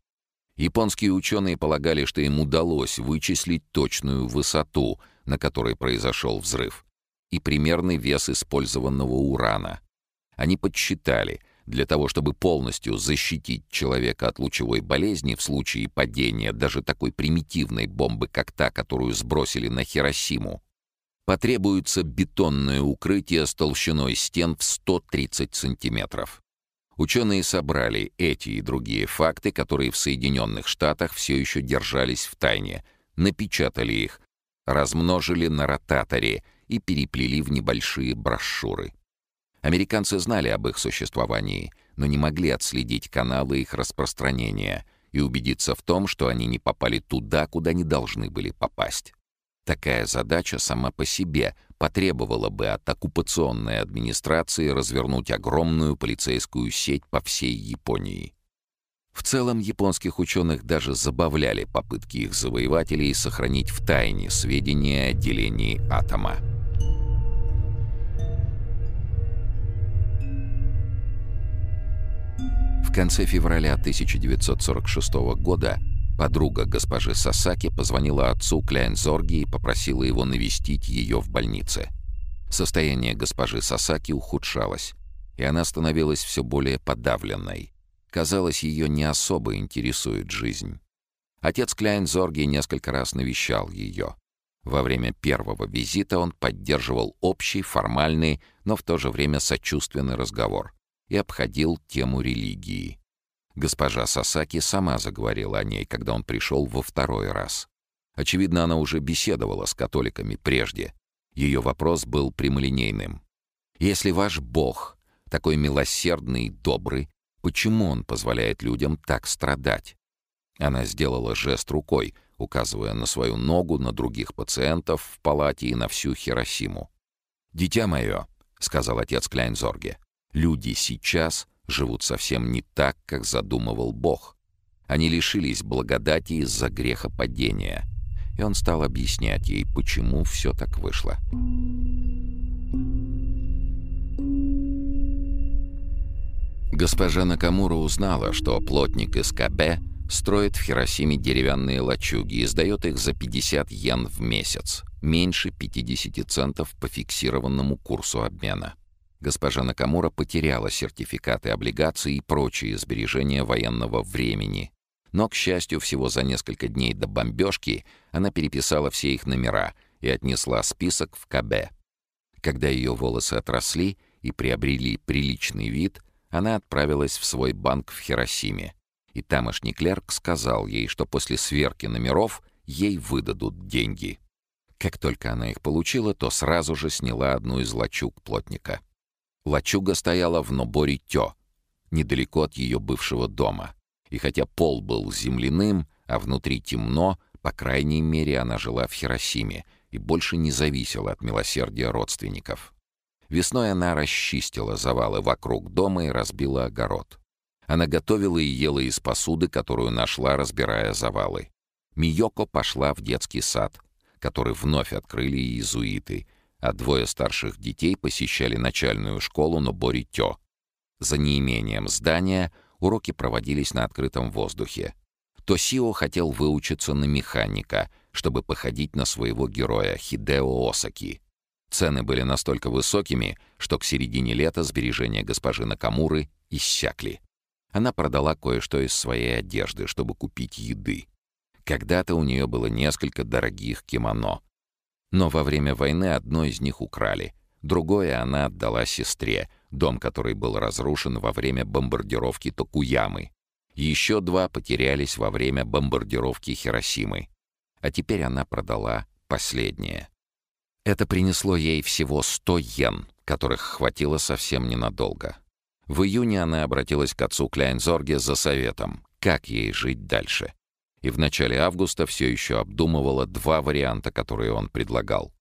Японские ученые полагали, что им удалось вычислить точную высоту, на которой произошел взрыв, и примерный вес использованного урана. Они подсчитали, для того, чтобы полностью защитить человека от лучевой болезни в случае падения даже такой примитивной бомбы, как та, которую сбросили на Хиросиму, потребуется бетонное укрытие с толщиной стен в 130 сантиметров. Ученые собрали эти и другие факты, которые в Соединенных Штатах все еще держались в тайне, напечатали их, размножили на ротаторе и переплели в небольшие брошюры. Американцы знали об их существовании, но не могли отследить каналы их распространения и убедиться в том, что они не попали туда, куда не должны были попасть. Такая задача сама по себе потребовала бы от оккупационной администрации развернуть огромную полицейскую сеть по всей Японии. В целом, японских ученых даже забавляли попытки их завоевателей сохранить в тайне сведения о делении атома. Конце февраля 1946 года подруга госпожи Сасаки позвонила отцу Кляйнзорги и попросила его навестить ее в больнице. Состояние госпожи Сасаки ухудшалось, и она становилась все более подавленной. Казалось, ее не особо интересует жизнь. Отец Кляйнзорги несколько раз навещал ее. Во время первого визита он поддерживал общий, формальный, но в то же время сочувственный разговор и обходил тему религии. Госпожа Сасаки сама заговорила о ней, когда он пришел во второй раз. Очевидно, она уже беседовала с католиками прежде. Ее вопрос был прямолинейным. «Если ваш Бог такой милосердный и добрый, почему Он позволяет людям так страдать?» Она сделала жест рукой, указывая на свою ногу, на других пациентов в палате и на всю Хиросиму. «Дитя мое», — сказал отец Кляйнзорге, Люди сейчас живут совсем не так, как задумывал Бог. Они лишились благодати из-за греха падения. И он стал объяснять ей, почему все так вышло. Госпожа Накамура узнала, что плотник из КБ строит в Хиросиме деревянные лачуги и сдает их за 50 йен в месяц, меньше 50 центов по фиксированному курсу обмена. Госпожа Накамура потеряла сертификаты облигаций и прочие сбережения военного времени. Но, к счастью, всего за несколько дней до бомбежки она переписала все их номера и отнесла список в КБ. Когда ее волосы отросли и приобрели приличный вид, она отправилась в свой банк в Хиросиме. И тамошний клерк сказал ей, что после сверки номеров ей выдадут деньги. Как только она их получила, то сразу же сняла одну из лачуг плотника. Лачуга стояла в Ноборе-Тё, недалеко от ее бывшего дома. И хотя пол был земляным, а внутри темно, по крайней мере, она жила в Хиросиме и больше не зависела от милосердия родственников. Весной она расчистила завалы вокруг дома и разбила огород. Она готовила и ела из посуды, которую нашла, разбирая завалы. Миёко пошла в детский сад, который вновь открыли иезуиты, а двое старших детей посещали начальную школу Нобори-Тё. За неимением здания уроки проводились на открытом воздухе. Тосио хотел выучиться на механика, чтобы походить на своего героя Хидео Осаки. Цены были настолько высокими, что к середине лета сбережения госпожи Накамуры иссякли. Она продала кое-что из своей одежды, чтобы купить еды. Когда-то у нее было несколько дорогих кимоно, но во время войны одно из них украли. Другое она отдала сестре, дом который был разрушен во время бомбардировки Токуямы. Еще два потерялись во время бомбардировки Хиросимы. А теперь она продала последнее. Это принесло ей всего 100 йен, которых хватило совсем ненадолго. В июне она обратилась к отцу Кляйнзорге за советом, как ей жить дальше и в начале августа все еще обдумывала два варианта, которые он предлагал.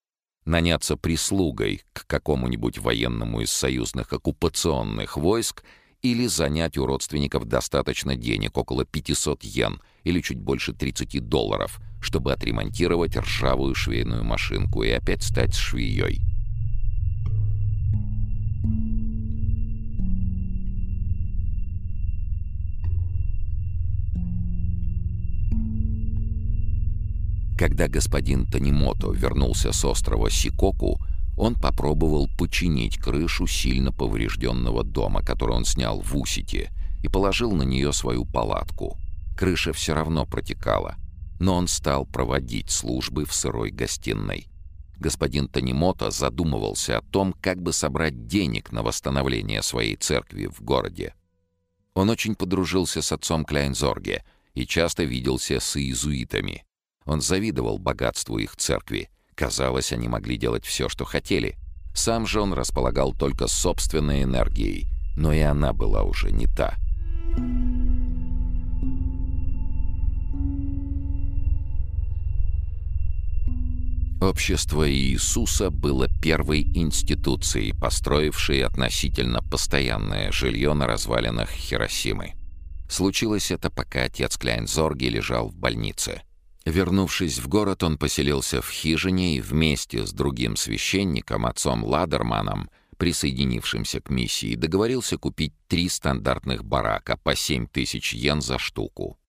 Наняться прислугой к какому-нибудь военному из союзных оккупационных войск или занять у родственников достаточно денег, около 500 йен или чуть больше 30 долларов, чтобы отремонтировать ржавую швейную машинку и опять стать швеей. Когда господин Танимото вернулся с острова Сикоку, он попробовал починить крышу сильно поврежденного дома, который он снял в Усите, и положил на нее свою палатку. Крыша все равно протекала, но он стал проводить службы в сырой гостиной. Господин Танимото задумывался о том, как бы собрать денег на восстановление своей церкви в городе. Он очень подружился с отцом Кляйнзорге и часто виделся с иезуитами. Он завидовал богатству их церкви. Казалось, они могли делать все, что хотели. Сам же он располагал только собственной энергией, но и она была уже не та. Общество Иисуса было первой институцией, построившей относительно постоянное жилье на развалинах Хиросимы. Случилось это, пока отец Кляйнзорги лежал в больнице. Вернувшись в город, он поселился в хижине и вместе с другим священником, отцом Ладерманом, присоединившимся к миссии, договорился купить три стандартных барака по 7 тысяч йен за штуку.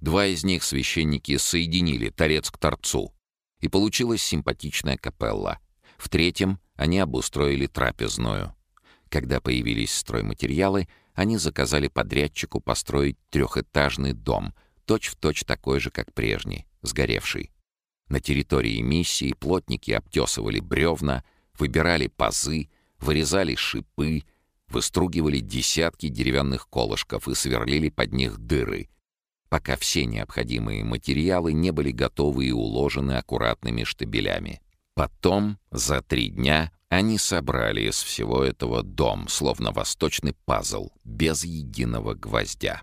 Два из них священники соединили торец к торцу — и получилась симпатичная капелла. В третьем они обустроили трапезную. Когда появились стройматериалы, они заказали подрядчику построить трехэтажный дом, точь-в-точь точь такой же, как прежний, сгоревший. На территории миссии плотники обтесывали бревна, выбирали пазы, вырезали шипы, выстругивали десятки деревянных колышков и сверлили под них дыры — пока все необходимые материалы не были готовы и уложены аккуратными штабелями. Потом, за три дня, они собрали из всего этого дом, словно восточный пазл, без единого гвоздя.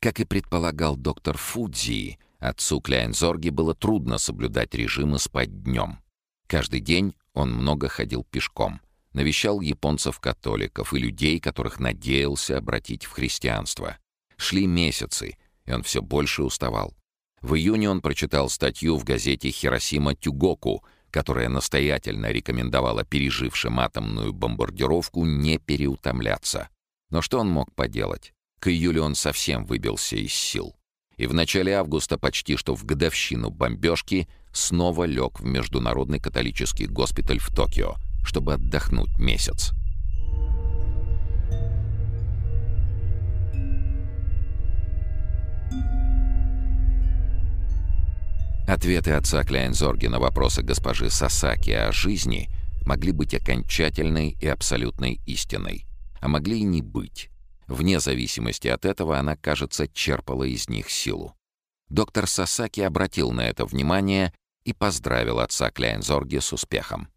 Как и предполагал доктор Фудзи, отцу Кляйнзорге было трудно соблюдать режим и спать днем. Каждый день он много ходил пешком, навещал японцев-католиков и людей, которых надеялся обратить в христианство. Шли месяцы — и он все больше уставал. В июне он прочитал статью в газете «Хиросима Тюгоку», которая настоятельно рекомендовала пережившим атомную бомбардировку не переутомляться. Но что он мог поделать? К июлю он совсем выбился из сил. И в начале августа, почти что в годовщину бомбежки, снова лег в Международный католический госпиталь в Токио, чтобы отдохнуть месяц. Ответы отца Кляйнзорги на вопросы госпожи Сасаки о жизни могли быть окончательной и абсолютной истиной, а могли и не быть. Вне зависимости от этого она, кажется, черпала из них силу. Доктор Сасаки обратил на это внимание и поздравил отца Кляйнзорги с успехом.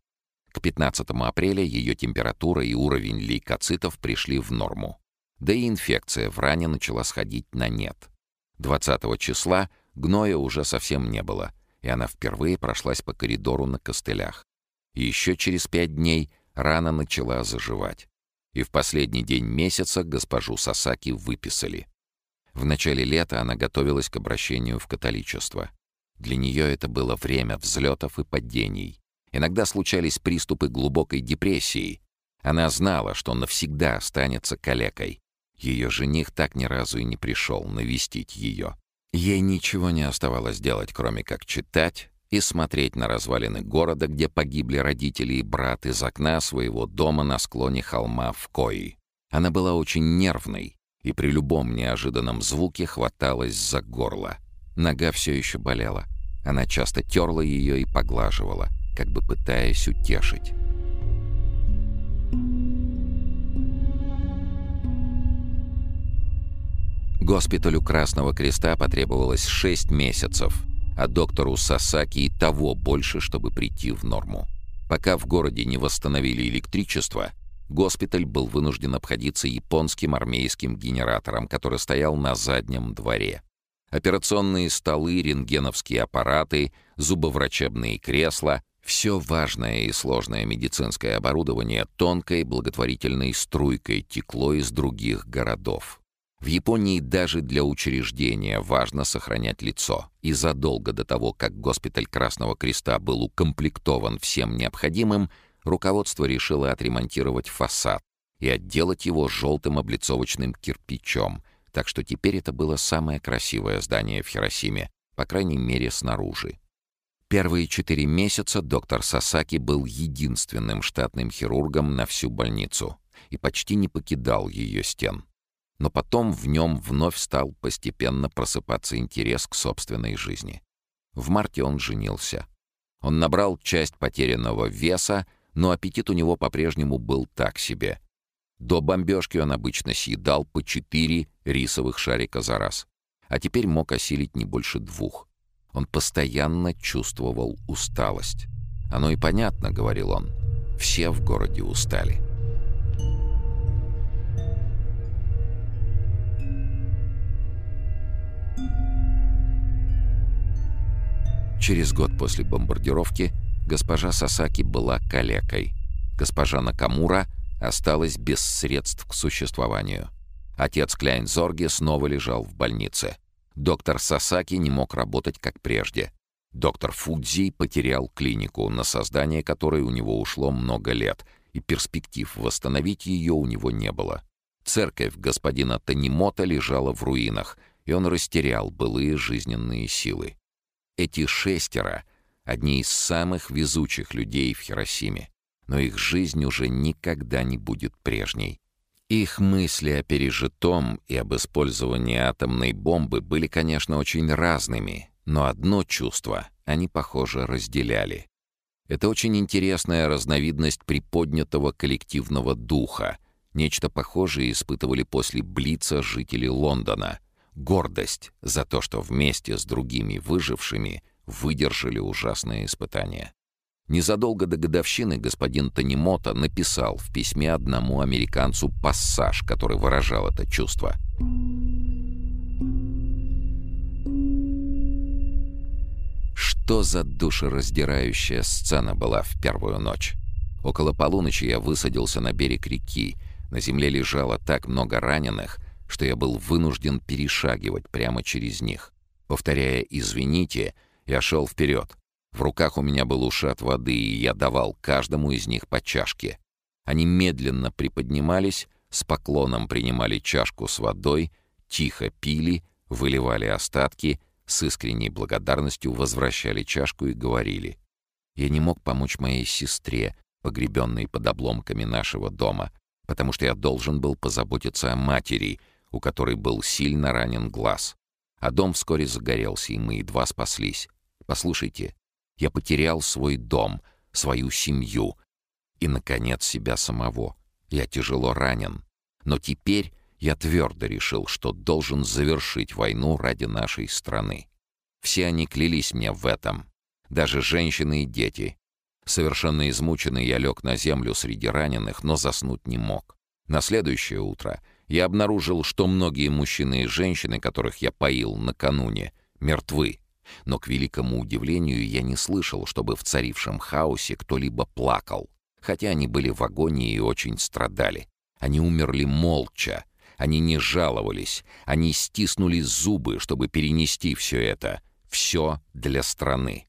К 15 апреля ее температура и уровень лейкоцитов пришли в норму. Да и инфекция в ране начала сходить на нет. 20 числа Гноя уже совсем не было, и она впервые прошлась по коридору на костылях. Еще через пять дней рана начала заживать. И в последний день месяца госпожу Сасаки выписали. В начале лета она готовилась к обращению в католичество. Для нее это было время взлетов и падений. Иногда случались приступы глубокой депрессии. Она знала, что навсегда останется калекой. Ее жених так ни разу и не пришел навестить ее. Ей ничего не оставалось делать, кроме как читать и смотреть на развалины города, где погибли родители и брат из окна своего дома на склоне холма в Кои. Она была очень нервной и при любом неожиданном звуке хваталась за горло. Нога все еще болела. Она часто терла ее и поглаживала, как бы пытаясь утешить. Госпиталю Красного Креста потребовалось 6 месяцев, а доктору Сасаки и того больше, чтобы прийти в норму. Пока в городе не восстановили электричество, госпиталь был вынужден обходиться японским армейским генератором, который стоял на заднем дворе. Операционные столы, рентгеновские аппараты, зубоврачебные кресла — все важное и сложное медицинское оборудование тонкой благотворительной струйкой текло из других городов. В Японии даже для учреждения важно сохранять лицо, и задолго до того, как госпиталь Красного Креста был укомплектован всем необходимым, руководство решило отремонтировать фасад и отделать его желтым облицовочным кирпичом, так что теперь это было самое красивое здание в Хиросиме, по крайней мере снаружи. Первые четыре месяца доктор Сасаки был единственным штатным хирургом на всю больницу и почти не покидал ее стен. Но потом в нем вновь стал постепенно просыпаться интерес к собственной жизни. В марте он женился. Он набрал часть потерянного веса, но аппетит у него по-прежнему был так себе. До бомбежки он обычно съедал по четыре рисовых шарика за раз, а теперь мог осилить не больше двух. Он постоянно чувствовал усталость. «Оно и понятно», — говорил он, — «все в городе устали». Через год после бомбардировки госпожа Сасаки была калекой. Госпожа Накамура осталась без средств к существованию. Отец Кляйнзорги снова лежал в больнице. Доктор Сасаки не мог работать как прежде. Доктор Фудзи потерял клинику, на создание которой у него ушло много лет, и перспектив восстановить ее у него не было. Церковь господина Танимота лежала в руинах, и он растерял былые жизненные силы. Эти шестеро — одни из самых везучих людей в Хиросиме, но их жизнь уже никогда не будет прежней. Их мысли о пережитом и об использовании атомной бомбы были, конечно, очень разными, но одно чувство они, похоже, разделяли. Это очень интересная разновидность приподнятого коллективного духа. Нечто похожее испытывали после Блица жители Лондона — гордость за то, что вместе с другими выжившими выдержали ужасное испытание. Незадолго до годовщины господин Танимото написал в письме одному американцу пассаж, который выражал это чувство. Что за душераздирающая сцена была в первую ночь? Около полуночи я высадился на берег реки. На земле лежало так много раненых — что я был вынужден перешагивать прямо через них. Повторяя «извините», я шел вперед. В руках у меня был ушат воды, и я давал каждому из них по чашке. Они медленно приподнимались, с поклоном принимали чашку с водой, тихо пили, выливали остатки, с искренней благодарностью возвращали чашку и говорили. Я не мог помочь моей сестре, погребенной под обломками нашего дома, потому что я должен был позаботиться о матери — у которой был сильно ранен глаз. А дом вскоре загорелся, и мы едва спаслись. Послушайте, я потерял свой дом, свою семью и, наконец, себя самого. Я тяжело ранен. Но теперь я твердо решил, что должен завершить войну ради нашей страны. Все они клялись мне в этом. Даже женщины и дети. Совершенно измученный я лег на землю среди раненых, но заснуть не мог. На следующее утро я обнаружил, что многие мужчины и женщины, которых я поил накануне, мертвы. Но, к великому удивлению, я не слышал, чтобы в царившем хаосе кто-либо плакал, хотя они были в агонии и очень страдали. Они умерли молча, они не жаловались, они стиснули зубы, чтобы перенести все это. Все для страны.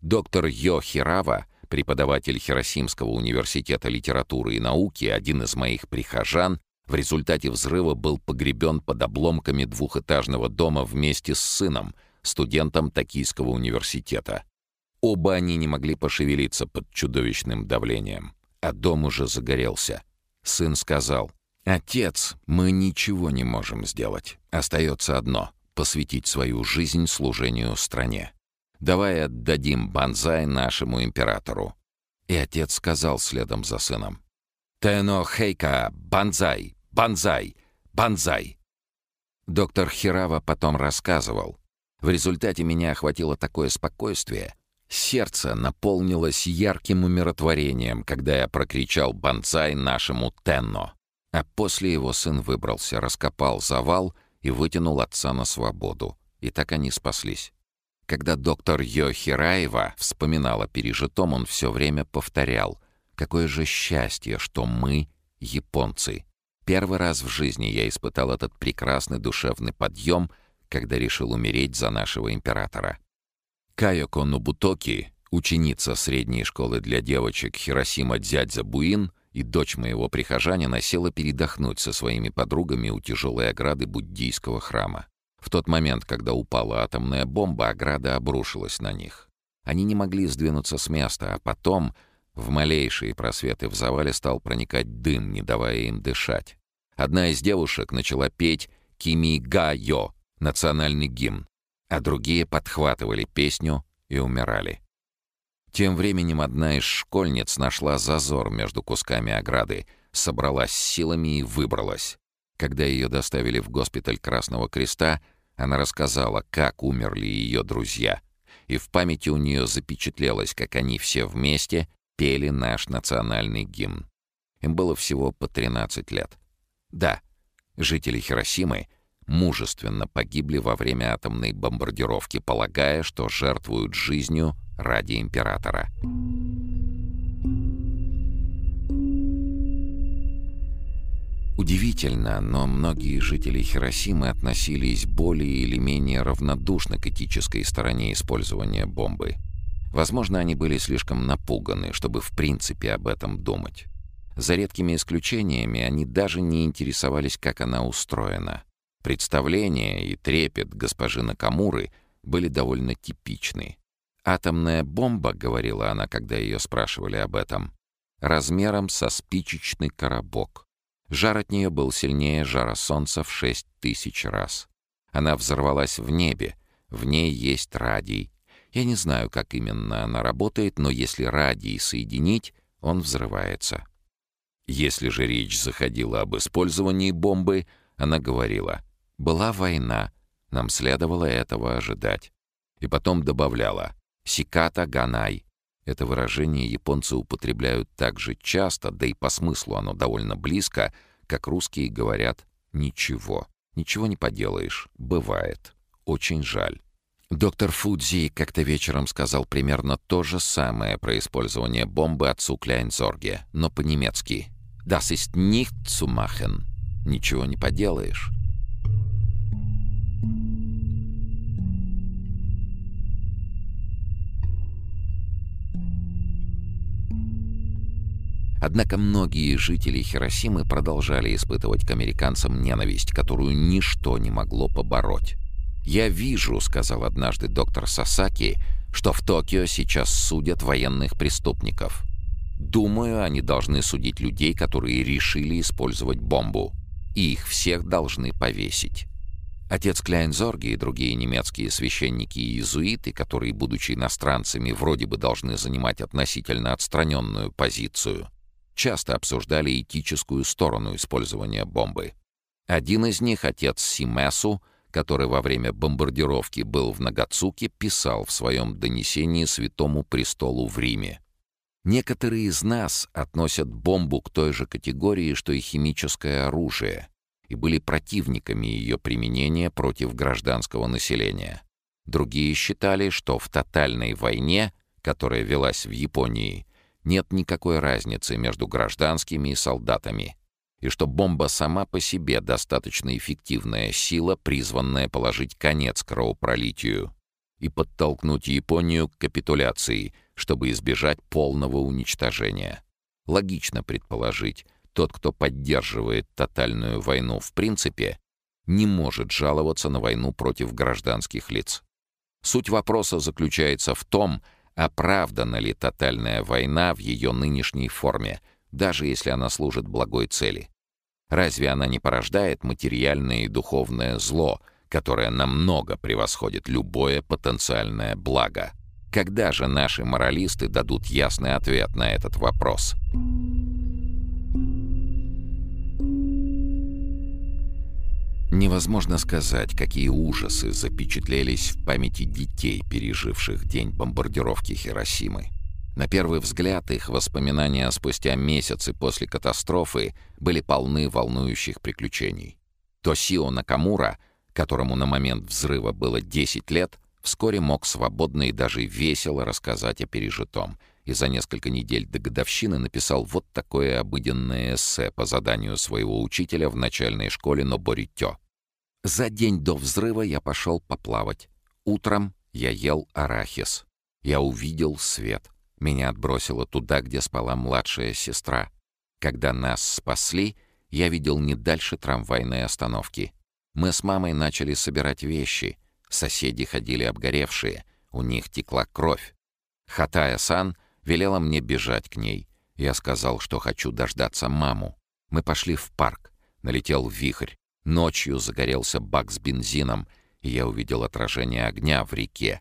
Доктор Йо Хирава, преподаватель Хиросимского университета литературы и науки, один из моих прихожан, в результате взрыва был погребен под обломками двухэтажного дома вместе с сыном, студентом Токийского университета. Оба они не могли пошевелиться под чудовищным давлением, а дом уже загорелся. Сын сказал, «Отец, мы ничего не можем сделать. Остается одно — посвятить свою жизнь служению стране. Давай отдадим банзай нашему императору». И отец сказал следом за сыном, «Тено Хейка, банзай, банзай, банзай!» Доктор Хирава потом рассказывал. В результате меня охватило такое спокойствие. Сердце наполнилось ярким умиротворением, когда я прокричал «банзай» нашему Тенно. А после его сын выбрался, раскопал завал и вытянул отца на свободу. И так они спаслись. Когда доктор Йо Хираева вспоминал о пережитом, он все время повторял Какое же счастье, что мы — японцы. Первый раз в жизни я испытал этот прекрасный душевный подъем, когда решил умереть за нашего императора. Кайоко Нобутоки, ученица средней школы для девочек Хиросима Дзядзя Буин и дочь моего прихожанина села передохнуть со своими подругами у тяжелой ограды буддийского храма. В тот момент, когда упала атомная бомба, ограда обрушилась на них. Они не могли сдвинуться с места, а потом в малейшие просветы в завале стал проникать дым, не давая им дышать. Одна из девушек начала петь «Кими Га-Йо» — национальный гимн, а другие подхватывали песню и умирали. Тем временем одна из школьниц нашла зазор между кусками ограды, собралась силами и выбралась. Когда ее доставили в госпиталь Красного Креста, она рассказала, как умерли ее друзья. И в памяти у нее запечатлелось, как они все вместе пели наш национальный гимн. Им было всего по 13 лет. Да, жители Хиросимы мужественно погибли во время атомной бомбардировки, полагая, что жертвуют жизнью ради императора. Удивительно, но многие жители Хиросимы относились более или менее равнодушно к этической стороне использования бомбы. Возможно, они были слишком напуганы, чтобы в принципе об этом думать. За редкими исключениями они даже не интересовались, как она устроена. Представления и трепет госпожи Накамуры были довольно типичны. «Атомная бомба», — говорила она, когда ее спрашивали об этом, — «размером со спичечный коробок. Жар от нее был сильнее жара солнца в шесть тысяч раз. Она взорвалась в небе, в ней есть радий. Я не знаю, как именно она работает, но если радий соединить, он взрывается. Если же речь заходила об использовании бомбы, она говорила «Была война, нам следовало этого ожидать». И потом добавляла «Сиката ганай». Это выражение японцы употребляют так же часто, да и по смыслу оно довольно близко, как русские говорят «ничего». Ничего не поделаешь, бывает. Очень жаль. Доктор Фудзи как-то вечером сказал примерно то же самое про использование бомбы отцу Кляйнзорге, но по-немецки. «Das ist nicht zu machen». Ничего не поделаешь. Однако многие жители Хиросимы продолжали испытывать к американцам ненависть, которую ничто не могло побороть. «Я вижу», — сказал однажды доктор Сасаки, «что в Токио сейчас судят военных преступников. Думаю, они должны судить людей, которые решили использовать бомбу. И их всех должны повесить». Отец Кляйнзорги и другие немецкие священники и иезуиты, которые, будучи иностранцами, вроде бы должны занимать относительно отстраненную позицию, часто обсуждали этическую сторону использования бомбы. Один из них, отец Симесу, который во время бомбардировки был в Нагацуке, писал в своем донесении Святому Престолу в Риме. Некоторые из нас относят бомбу к той же категории, что и химическое оружие, и были противниками ее применения против гражданского населения. Другие считали, что в тотальной войне, которая велась в Японии, нет никакой разницы между гражданскими и солдатами, и что бомба сама по себе достаточно эффективная сила, призванная положить конец кровопролитию и подтолкнуть Японию к капитуляции, чтобы избежать полного уничтожения. Логично предположить, тот, кто поддерживает тотальную войну в принципе, не может жаловаться на войну против гражданских лиц. Суть вопроса заключается в том, Оправдана ли тотальная война в ее нынешней форме, даже если она служит благой цели? Разве она не порождает материальное и духовное зло, которое намного превосходит любое потенциальное благо? Когда же наши моралисты дадут ясный ответ на этот вопрос? Невозможно сказать, какие ужасы запечатлелись в памяти детей, переживших день бомбардировки Хиросимы. На первый взгляд их воспоминания спустя месяцы после катастрофы были полны волнующих приключений. Тосио Накамура, которому на момент взрыва было 10 лет, вскоре мог свободно и даже весело рассказать о пережитом, и за несколько недель до годовщины написал вот такое обыденное эссе по заданию своего учителя в начальной школе Ноборитё. За день до взрыва я пошел поплавать. Утром я ел арахис. Я увидел свет. Меня отбросило туда, где спала младшая сестра. Когда нас спасли, я видел не дальше трамвайной остановки. Мы с мамой начали собирать вещи. Соседи ходили обгоревшие. У них текла кровь. Хатая-сан велела мне бежать к ней. Я сказал, что хочу дождаться маму. Мы пошли в парк. Налетел вихрь. Ночью загорелся бак с бензином, и я увидел отражение огня в реке.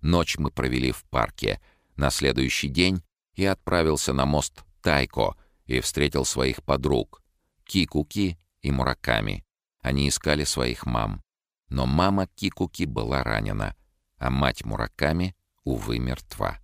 Ночь мы провели в парке. На следующий день я отправился на мост Тайко и встретил своих подруг — Кикуки и Мураками. Они искали своих мам. Но мама Кикуки была ранена, а мать Мураками, увы, мертва.